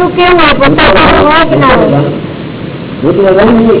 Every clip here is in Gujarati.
બધા ભગવાન નું કેવું હોય પોતાનું હોય કે ના હોય બુદ્ધિ વગરની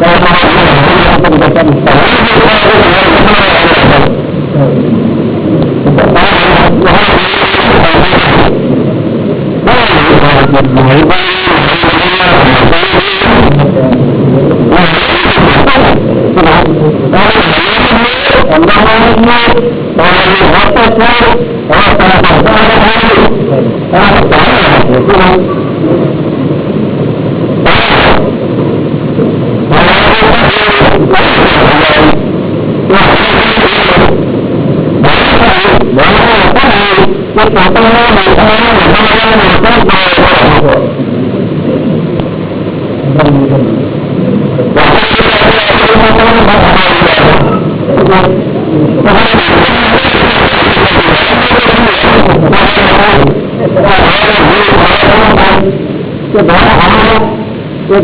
Thank you.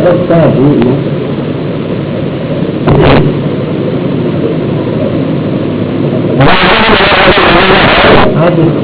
બાબત હતી હા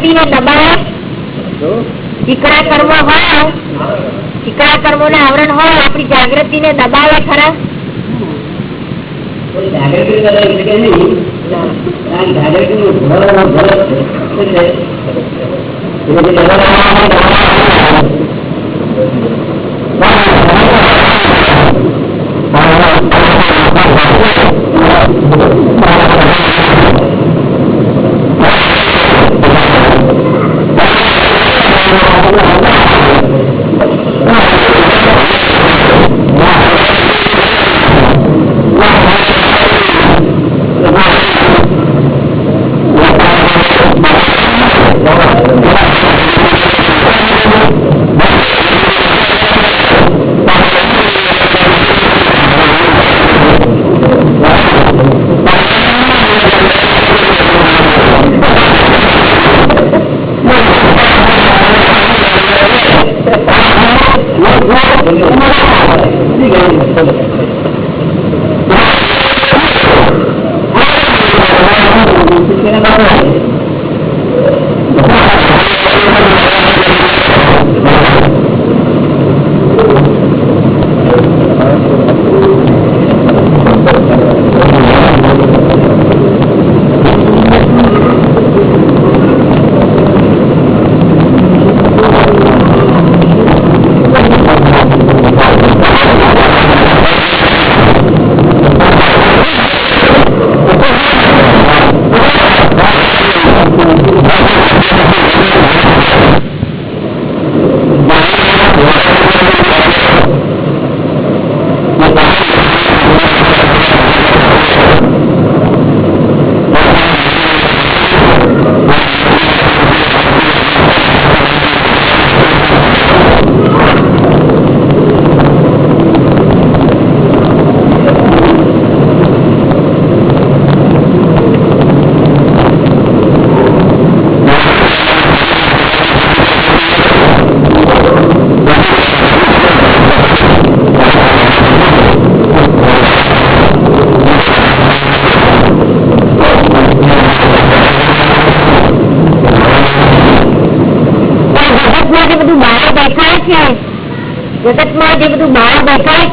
જાગૃતિ ને દબાવે ચીકણા કર્મો હોય ચીકણા કર્મો ને આવરણ હોય આપણી જાગૃતિ ને દબાવે ખરા? જાગૃતિ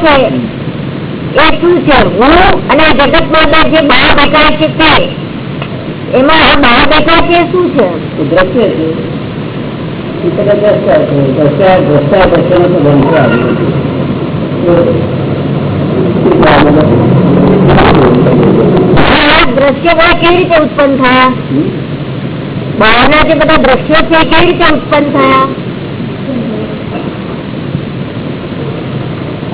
છે એ શું છે? હું અને આ જગતમાં અંદર જે બહાર બેઠા છે તે એમાં આ બહાર બેઠા છે? શું છે. દ્રશ્ય દ્રશ્ય કેવી રીતે ઉત્પન્ન થયા? બહારના જે બધા દ્રશ્યો છે કેવી રીતે ઉત્પન્ન થયા?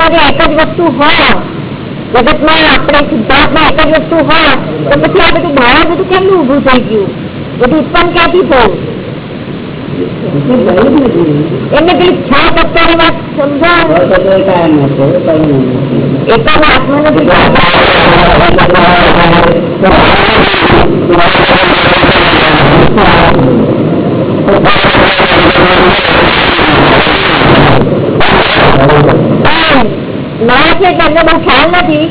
શુદ્ધાત્મા જે એક જ વસ્તુ હોય જગતમાં આપણે શુદ્ધાત્મા એક જ વસ્તુ હોય તો પછી આ બધું બહાર બધું કેમનું ઊભું થઈ ગયું બધું ઉત્પન્ન ક્યાંથી થયું એમને પેલી છ તત્વની વાત સમજાવો એકાદ આત્મા નથી છે એટલે એમને બહુ ખ્યાલ નથી.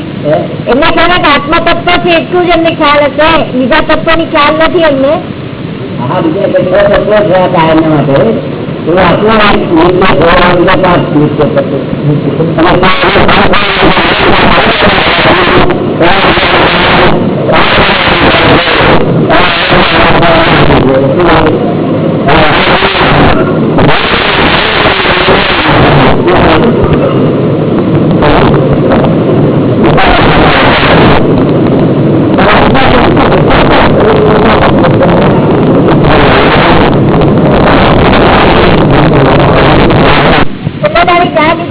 એમને ખ્યાલ કે આત્મા તત્વ છે એટલું જ એમને ખ્યાલ હશે. બીજા તત્વની ખ્યાલ નથી એમને. હા ಗಾಡಿ ಗಾಡಿ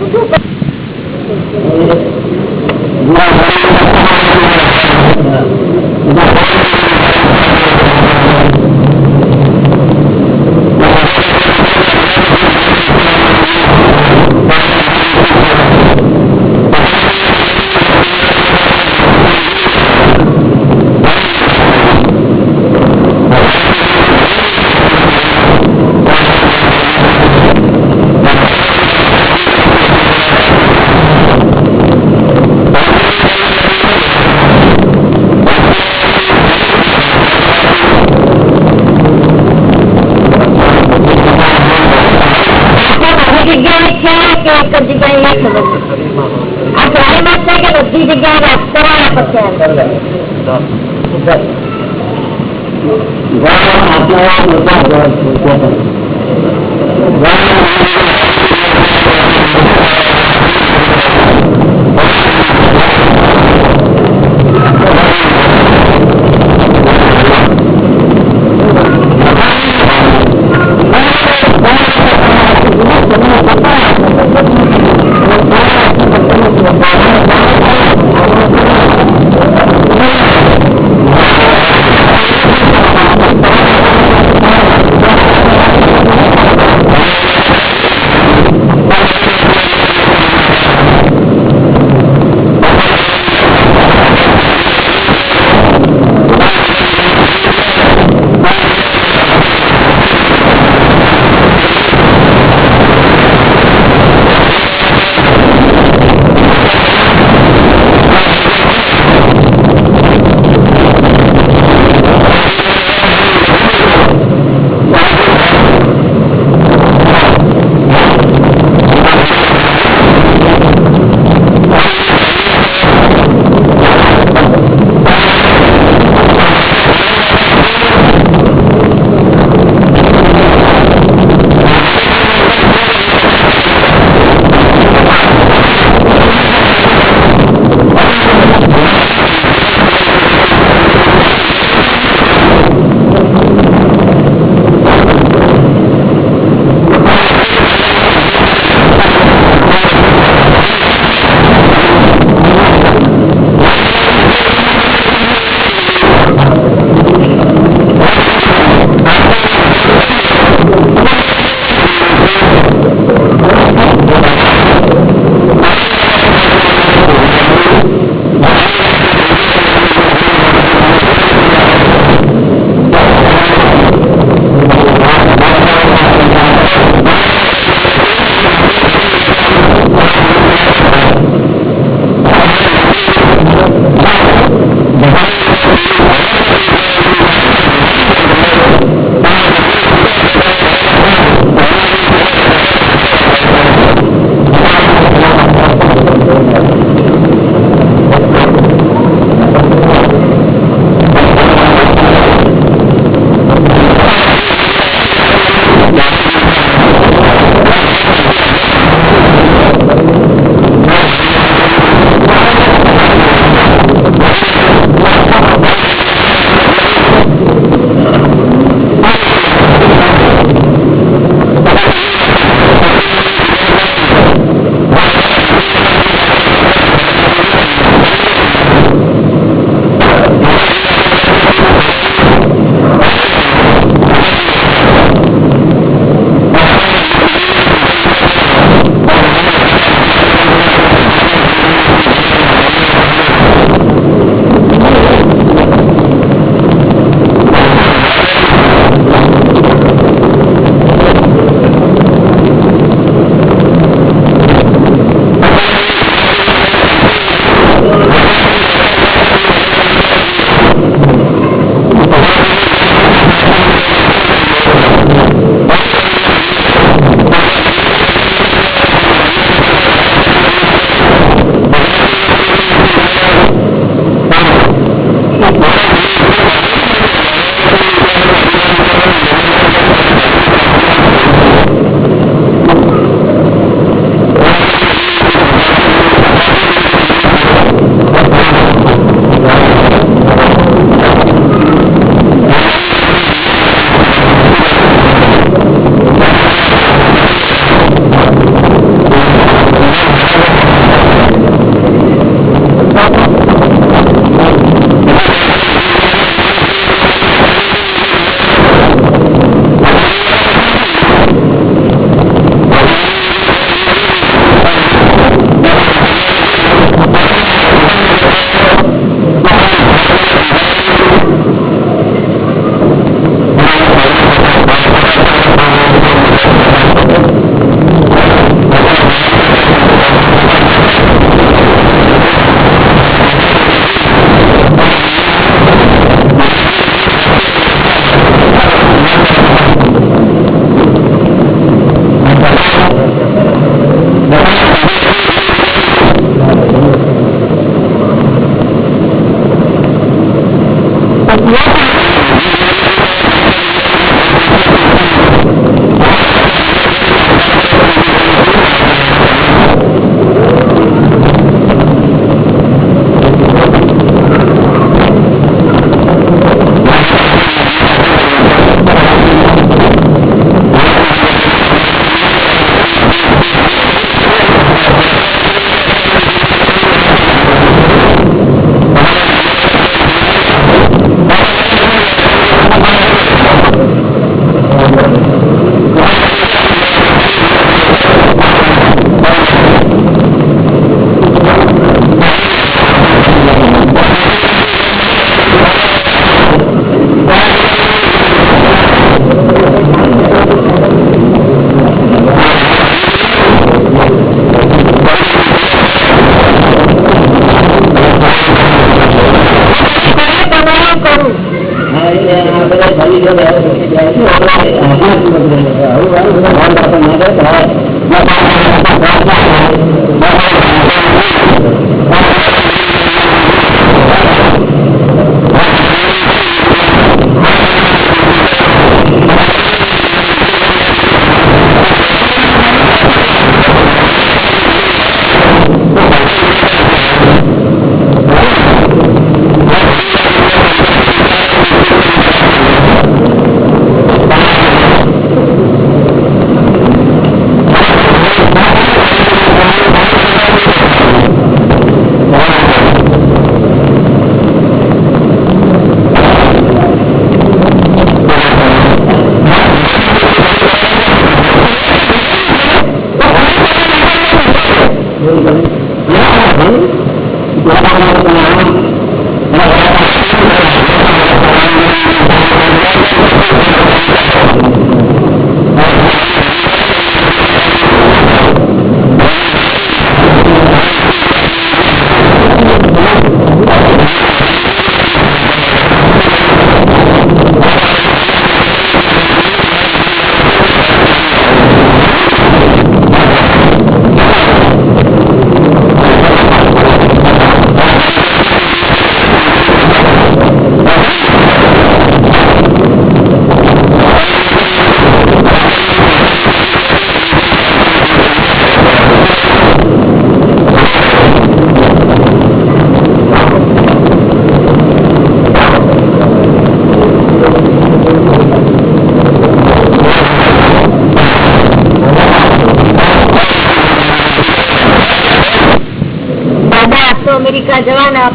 the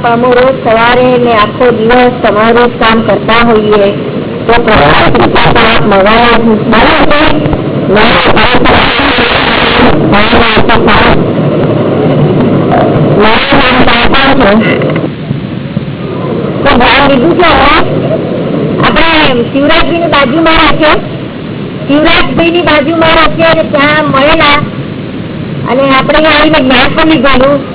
પણ અમે રોજ સવારે ને આખો દિવસ તમારું કામ કરતા હોઈએ, તો શિવરાજભાઈ ની બાજુમાં રાખે શિવરાજભાઈ ની બાજુમાં રાખે અને ત્યાં મળેલા. અને આપણે આવીને જ્ઞાન પણ લીધેલું.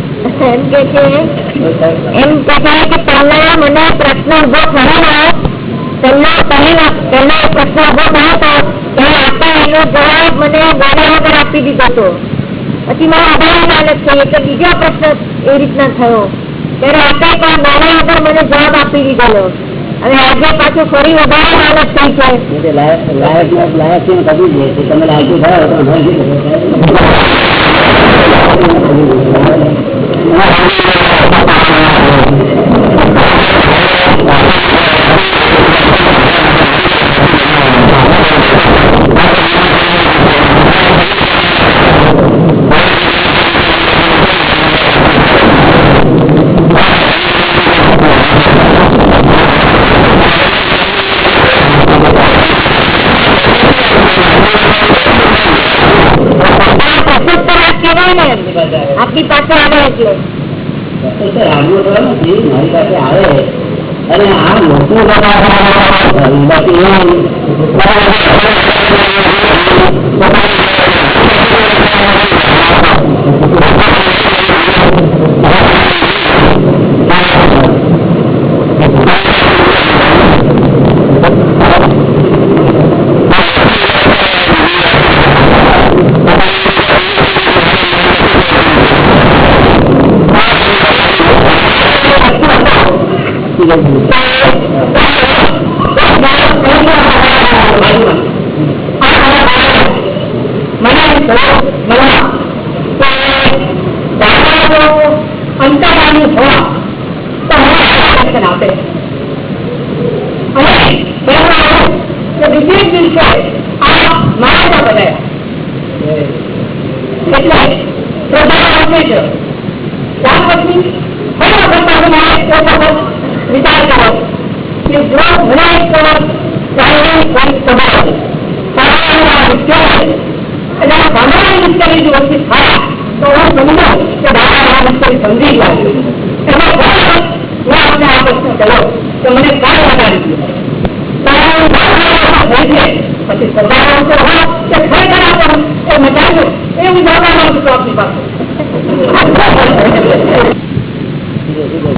જવાબ આપી દીધો અને આજે પાછું ફરી વધારે લાલચ થઈ છે. લાયક લાયક લાયક તમે Thank you. આપણી પાસે આવે એટલે. મારી પાસે આવે. અને આ લોકો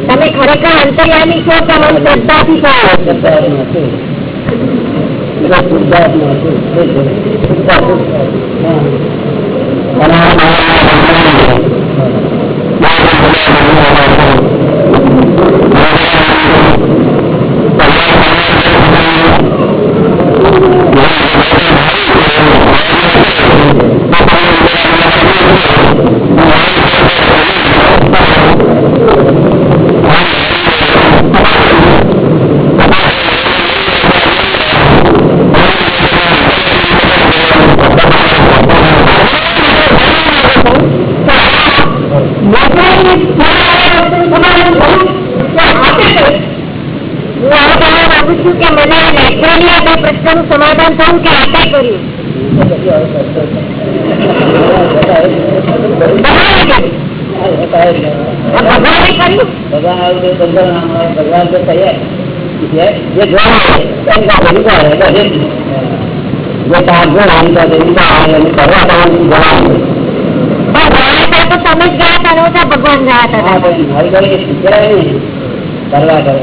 તમે ખરેખર અંતર્યામી છો કે આમ શ્રદ્ધાથી છો પણ ગયા હતા તો તમે જ ગયા હતા નહોતા ભગવાન ગયા હતા હા ભાઈ મારી ઘરે શીખ્યા નહીં કરવા કરે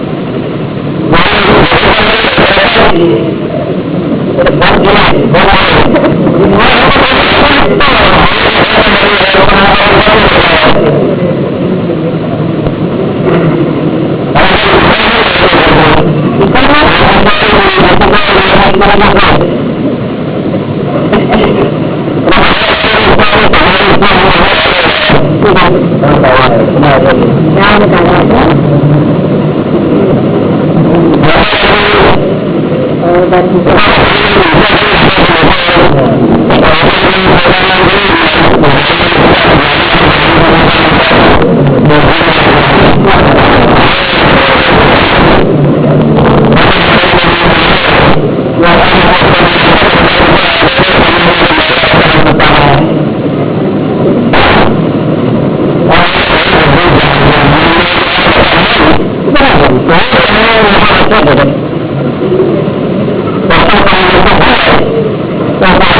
Sabah.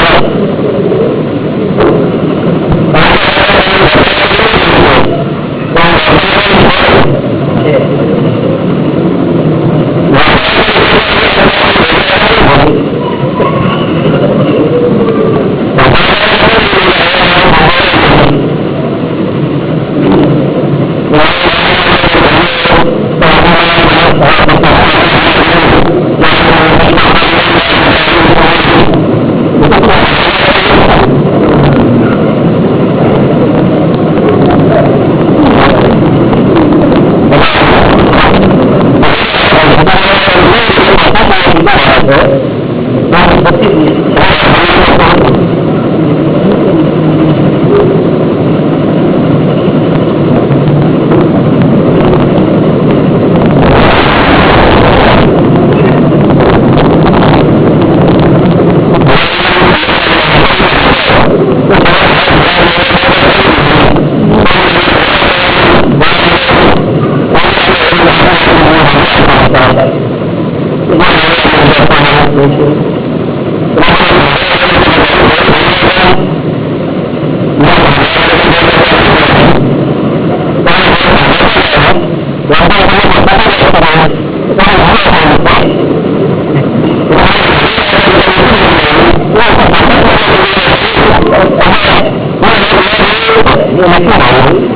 ماشي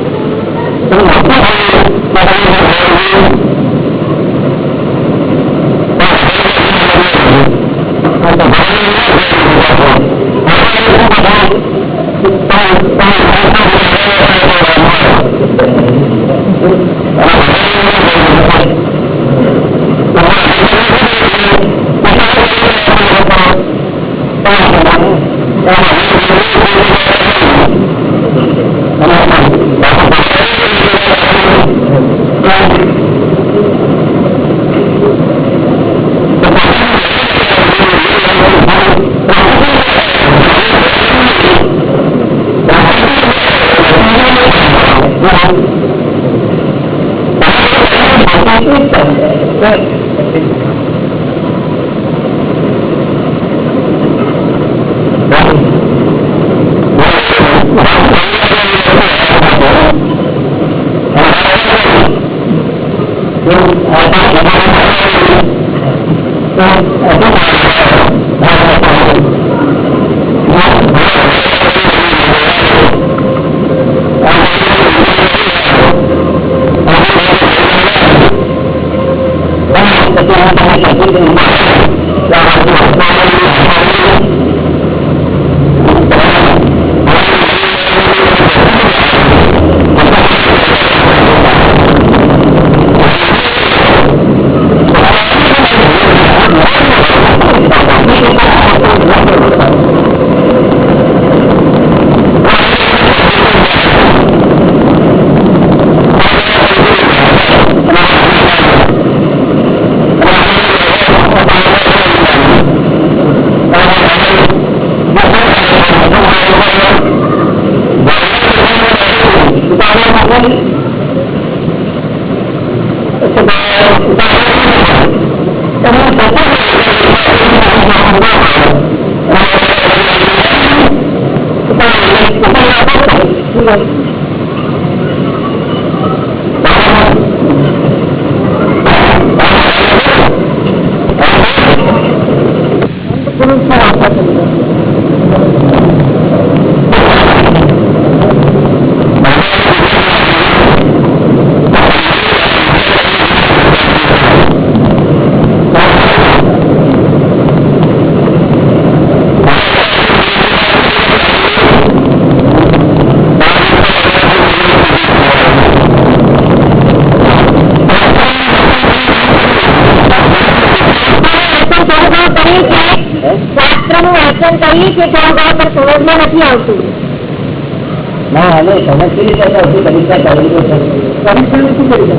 તમે સમજ કેવી રીતે કરી શકો પરીક્ષા કરી શકો પરીક્ષા શું કરી શકો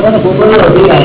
પોતાનો અધિકાર